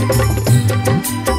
Música